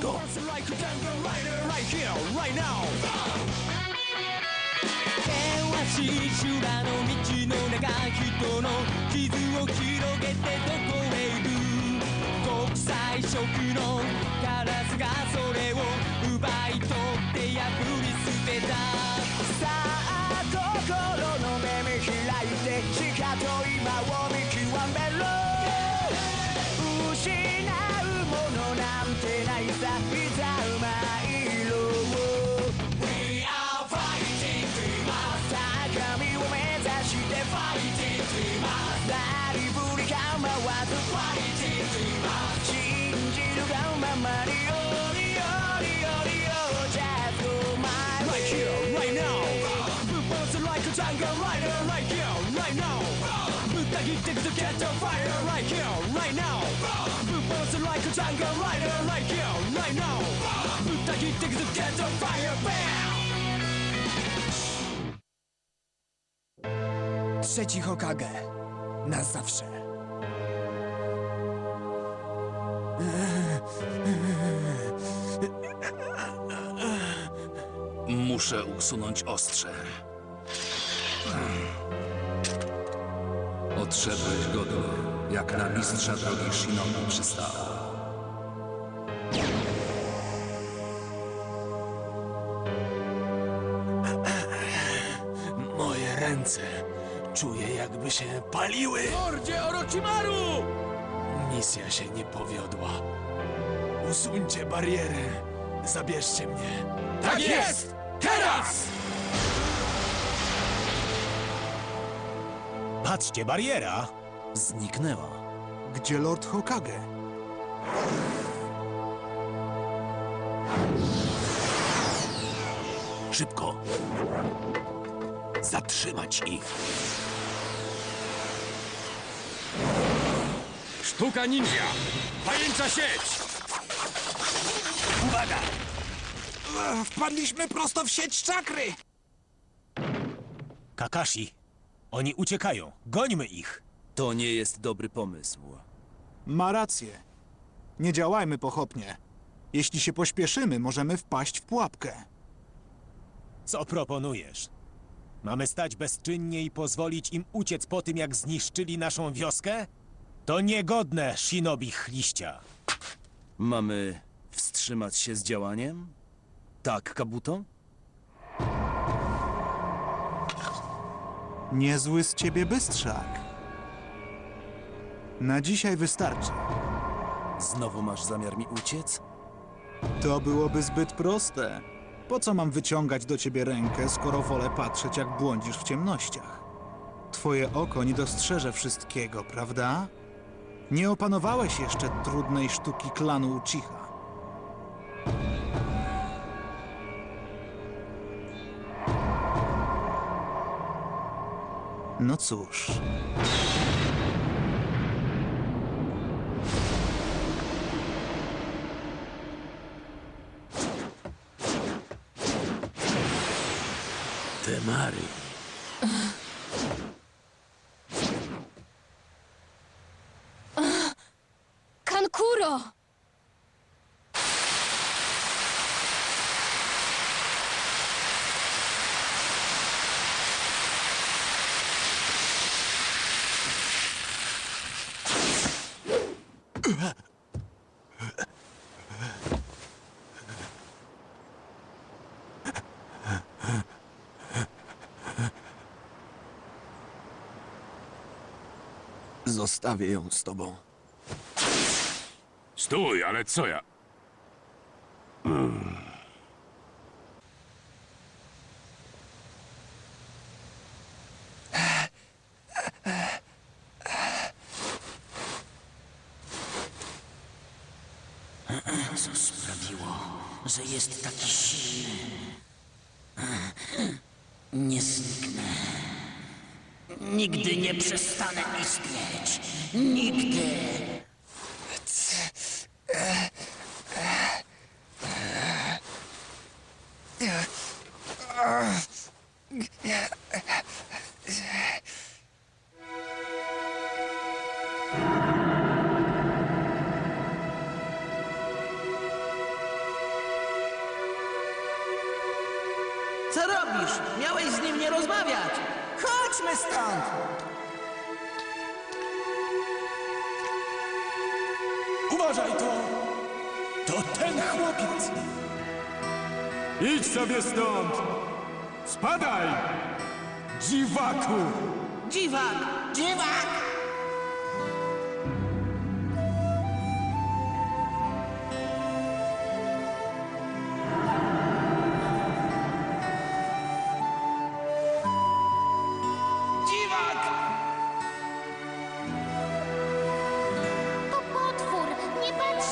Naruto. like a jungle rider right here, right now. 険しい修羅の道の中人の傷を広げてどこへ行く国際色のカラスがそれを奪い取って破り捨てた addicted to catch fire right here, right now. Blue balls are like a jungle rider right here, right now. Buta addicted to catch on fire, bam! Trzeci Hokage. Na zawsze. Muszę usunąć ostrze. Odszedłeś godnie, jak na mistrza drogi Shinobu przystało. Moje ręce czuję jakby się paliły. Mordzie Orochimaru! Misja się nie powiodła. Usuńcie barierę. Zabierzcie mnie. Tak jest! Teraz! Patrzcie, bariera! Zniknęła. Gdzie Lord Hokage? Szybko! Zatrzymać ich! Sztuka ninja! Pajęcza sieć! Uwaga! Wpadliśmy prosto w sieć czakry! Kakashi, oni uciekają. Gońmy ich! To nie jest dobry pomysł. Ma rację. Nie działajmy pochopnie. Jeśli się pośpieszymy, możemy wpaść w pułapkę. Co proponujesz? Mamy stać bezczynnie i pozwolić im uciec po tym, jak zniszczyli naszą wioskę? To niegodne, shinobi liścia. Mamy wstrzymać się z działaniem? Tak, Kabuto? Niezły z ciebie bystrzak. Na dzisiaj wystarczy. Znowu masz zamiar mi uciec? To byłoby zbyt proste. Po co mam wyciągać do ciebie rękę, skoro wolę patrzeć, jak błądzisz w ciemnościach? Twoje oko nie dostrzeże wszystkiego, prawda? Nie opanowałeś jeszcze trudnej sztuki klanu Uchiha. No cóż. Temary. Kankuro! Zostawię ją z tobą. Stój, ale co ja? Co sprawiło, że jest taki silny? Nie zniknę. Nigdy nie przestanę istnieć. Nigdy. Co robisz? Miałeś z nim nie rozmawiać. Chodźmy stąd! Uważaj to! To ten chłopiec! Idź sobie stąd! Spadaj! Dziwaku! Dziwak! Dziwak!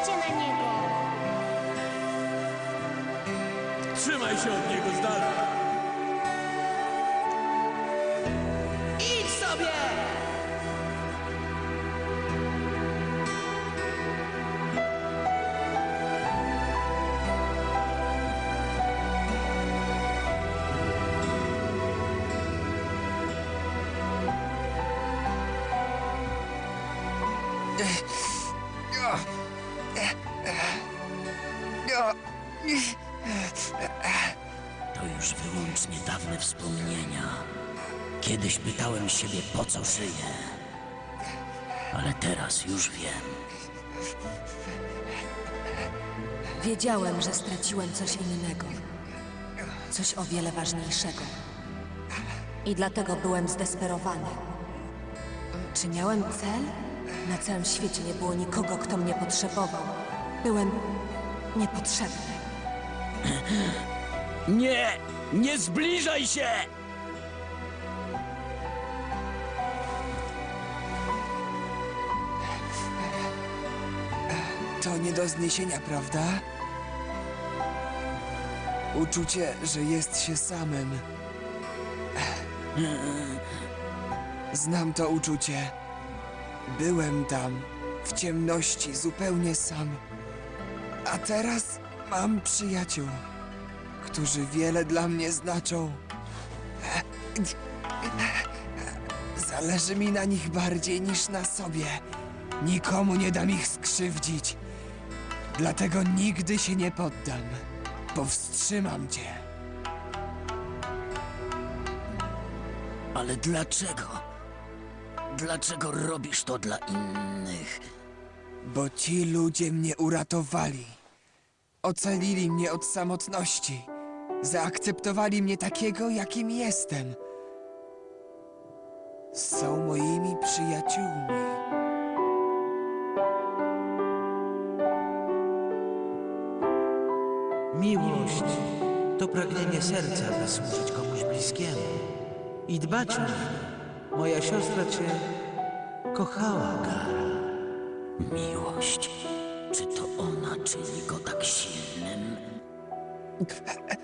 Patrzcie na niego! Trzymaj się od niego z dala! Już wyłącznie dawne wspomnienia. Kiedyś pytałem siebie, po co żyję. Ale teraz już wiem. Wiedziałem, że straciłem coś innego. Coś o wiele ważniejszego. I dlatego byłem zdesperowany. Czy miałem cel? Na całym świecie nie było nikogo, kto mnie potrzebował. Byłem niepotrzebny. Nie! Nie zbliżaj się! To nie do zniesienia, prawda? Uczucie, że jest się samym. Znam to uczucie. Byłem tam, w ciemności, zupełnie sam. A teraz mam przyjaciół, którzy wiele dla mnie znaczą. Zależy mi na nich bardziej niż na sobie. Nikomu nie dam ich skrzywdzić. Dlatego nigdy się nie poddam. Powstrzymam cię. Ale dlaczego? Dlaczego robisz to dla innych? Bo ci ludzie mnie uratowali. Ocalili mnie od samotności. Zaakceptowali mnie takiego, jakim jestem. Są moimi przyjaciółmi. Miłość to pragnienie serca, by służyć komuś bliskiemu i dbać o niego. Moja siostra cię kochała, Gara. Miłość. Czy to ona czyni go tak silnym?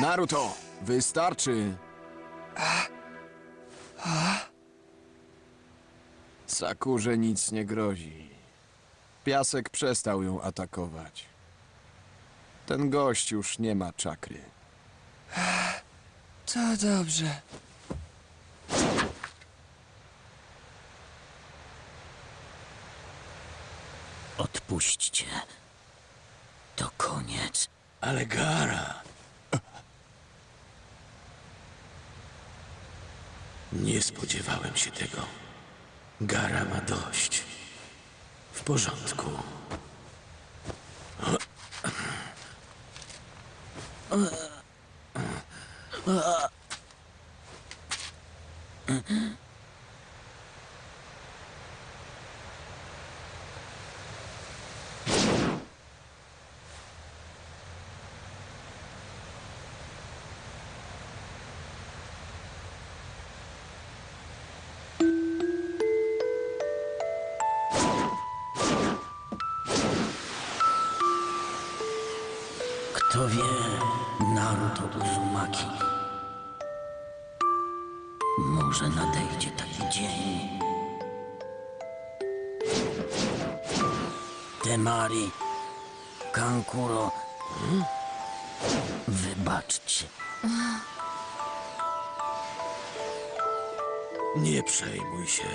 Naruto, wystarczy. Sakurze nic nie grozi. Piasek przestał ją atakować. Ten gość już nie ma czakry. To dobrze. Odpuśćcie. To koniec. Ale Gara... Nie spodziewałem się tego. Gara ma dość. W porządku. Kto Może nadejdzie taki dzień. Temari, Kankuro, wybaczcie. Nie przejmuj się.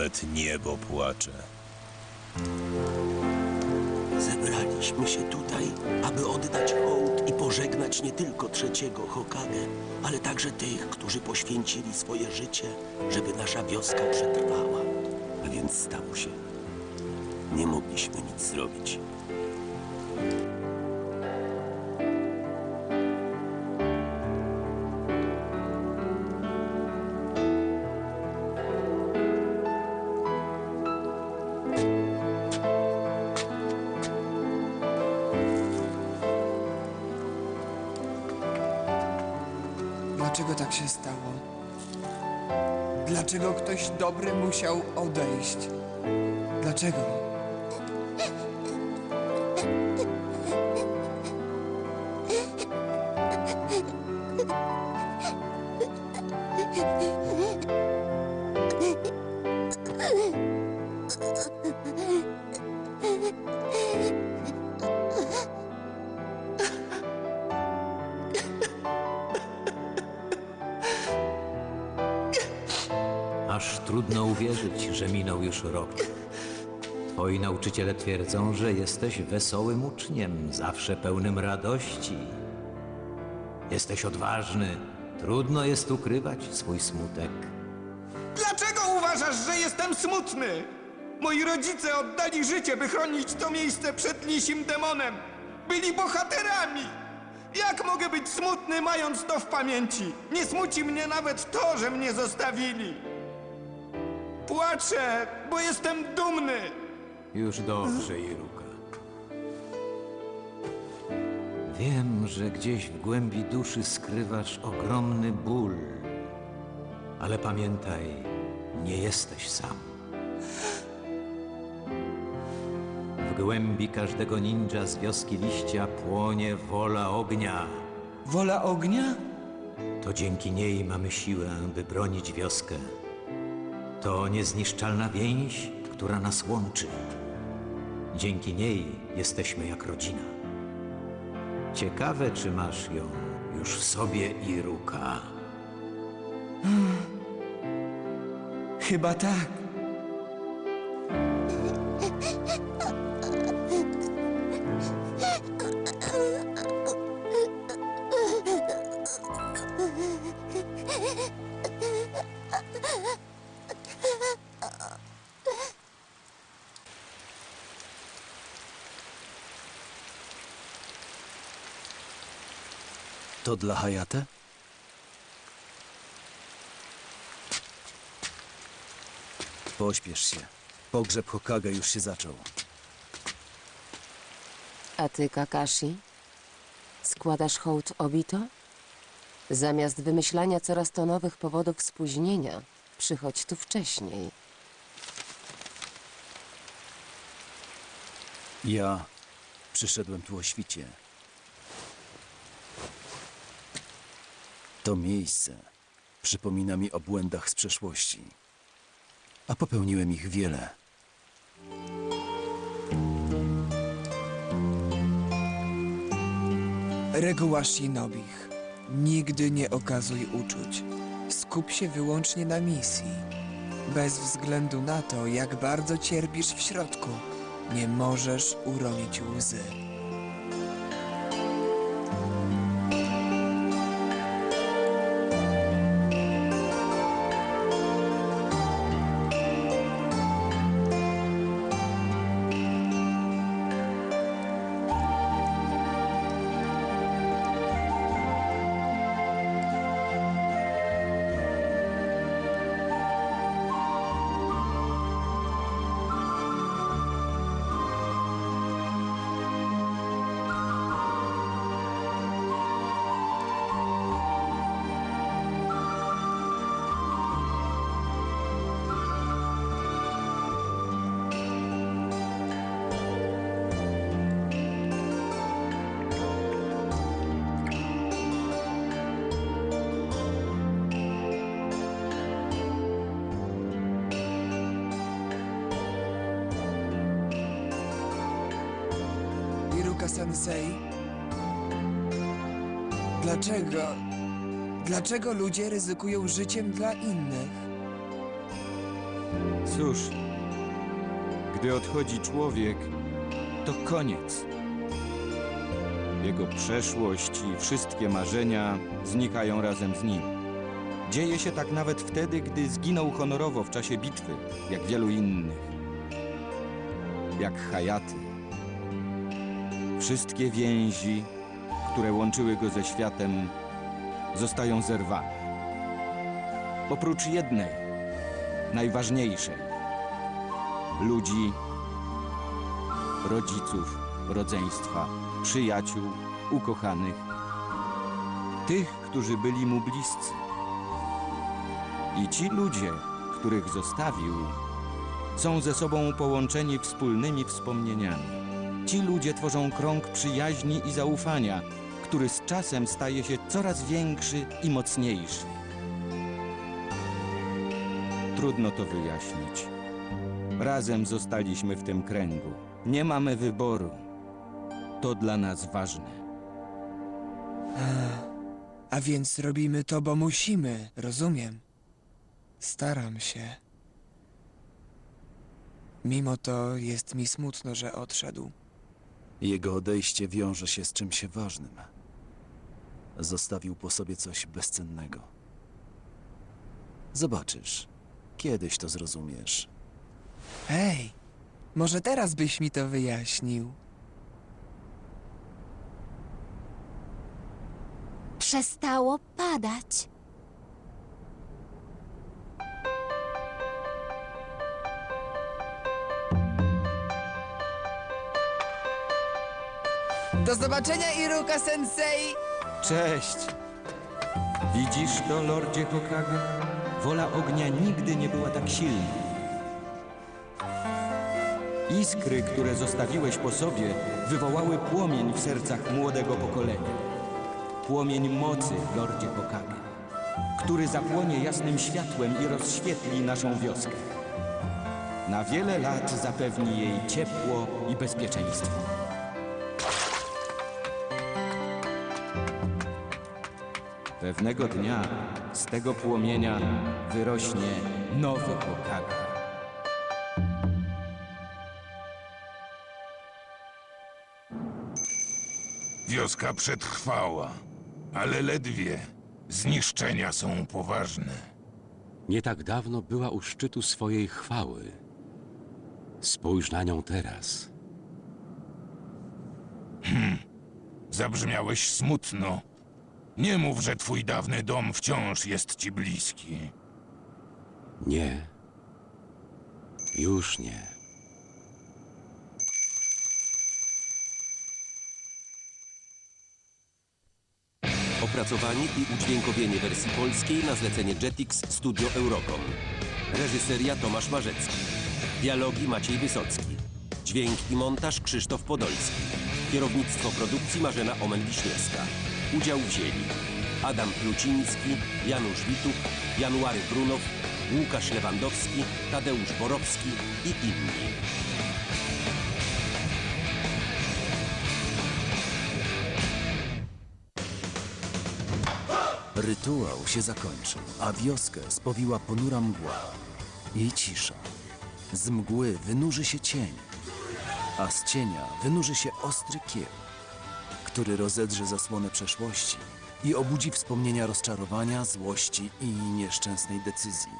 Nawet niebo płacze. Zebraliśmy się tutaj, aby oddać hołd i pożegnać nie tylko trzeciego Hokage, ale także tych, którzy poświęcili swoje życie, żeby nasza wioska przetrwała. A więc stało się. Nie mogliśmy nic zrobić. Tak się stało? Dlaczego ktoś dobry musiał odejść? Dlaczego? Aż trudno uwierzyć, że minął już rok. Twoi nauczyciele twierdzą, że jesteś wesołym uczniem, zawsze pełnym radości. Jesteś odważny. Trudno jest ukrywać swój smutek. Dlaczego uważasz, że jestem smutny? Moi rodzice oddali życie, by chronić to miejsce przed lisim demonem. Byli bohaterami. Jak mogę być smutny, mając to w pamięci? Nie smuci mnie nawet to, że mnie zostawili. Płaczę, bo jestem dumny. Już dobrze, Iruka. Wiem, że gdzieś w głębi duszy skrywasz ogromny ból. Ale pamiętaj, nie jesteś sam. W głębi każdego ninja z wioski liścia płonie wola ognia. Wola ognia? To dzięki niej mamy siłę, by bronić wioskę. To niezniszczalna więź, która nas łączy. Dzięki niej jesteśmy jak rodzina. Ciekawe, czy masz ją już w sobie, Iruka. Chyba tak. To dla Hayate? Pośpiesz się. Pogrzeb Hokage już się zaczął. A ty, Kakashi? Składasz hołd Obito? Zamiast wymyślania coraz to nowych powodów spóźnienia, przychodź tu wcześniej. Ja przyszedłem tu o świcie. To miejsce przypomina mi o błędach z przeszłości. A popełniłem ich wiele. Reguła Shinobich. Nigdy nie okazuj uczuć. Skup się wyłącznie na misji. Bez względu na to, jak bardzo cierpisz w środku, nie możesz uronić łzy. Dlaczego? Dlaczego ludzie ryzykują życiem dla innych? Cóż, gdy odchodzi człowiek, to koniec. Jego przeszłość i wszystkie marzenia znikają razem z nim. Dzieje się tak nawet wtedy, gdy zginął honorowo w czasie bitwy, jak wielu innych. Jak Hayaty. Wszystkie więzi, które łączyły go ze światem, zostają zerwane. Oprócz jednej, najważniejszej. Ludzi, rodziców, rodzeństwa, przyjaciół, ukochanych. Tych, którzy byli mu bliscy. I ci ludzie, których zostawił, są ze sobą połączeni wspólnymi wspomnieniami. Ci ludzie tworzą krąg przyjaźni i zaufania, który z czasem staje się coraz większy i mocniejszy. Trudno to wyjaśnić. Razem zostaliśmy w tym kręgu. Nie mamy wyboru. To dla nas ważne. A więc robimy to, bo musimy, rozumiem. Staram się. Mimo to jest mi smutno, że odszedł. Jego odejście wiąże się z czymś ważnym. Zostawił po sobie coś bezcennego. Zobaczysz. Kiedyś to zrozumiesz. Hej, może teraz byś mi to wyjaśnił. Przestało padać. Do zobaczenia, Iruka Sensei! Cześć! Widzisz to, Lordzie Hokage? Wola ognia nigdy nie była tak silna. Iskry, które zostawiłeś po sobie, wywołały płomień w sercach młodego pokolenia. Płomień mocy, Lordzie Hokage, który zapłonie jasnym światłem i rozświetli naszą wioskę. Na wiele lat zapewni jej ciepło i bezpieczeństwo. Pewnego dnia z tego płomienia wyrośnie nowy Hokage. Wioska przetrwała, ale ledwie. Zniszczenia są poważne. Nie tak dawno była u szczytu swojej chwały. Spójrz na nią teraz. Hmm. Zabrzmiałeś smutno. Nie mów, że twój dawny dom wciąż jest ci bliski. Nie. Już nie. Opracowanie i udźwiękowienie wersji polskiej na zlecenie Jetix Studio Eurocom. Reżyseria Tomasz Marzecki. Dialogi Maciej Wysocki. Dźwięk i montaż Krzysztof Podolski. Kierownictwo produkcji Marzena Omen-Wiśniewska. Udział wzięli Adam Pluciński, Janusz Wituch, January Brunow, Łukasz Lewandowski, Tadeusz Borowski i inni. Rytuał się zakończył, a wioskę spowiła ponura mgła i cisza. Z mgły wynurzy się cień, a z cienia wynurzy się ostry kieł, który rozedrze zasłonę przeszłości i obudzi wspomnienia rozczarowania, złości i nieszczęsnej decyzji.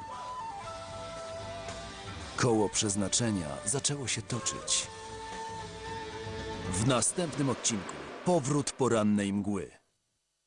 Koło przeznaczenia zaczęło się toczyć. W następnym odcinku powrót porannej mgły.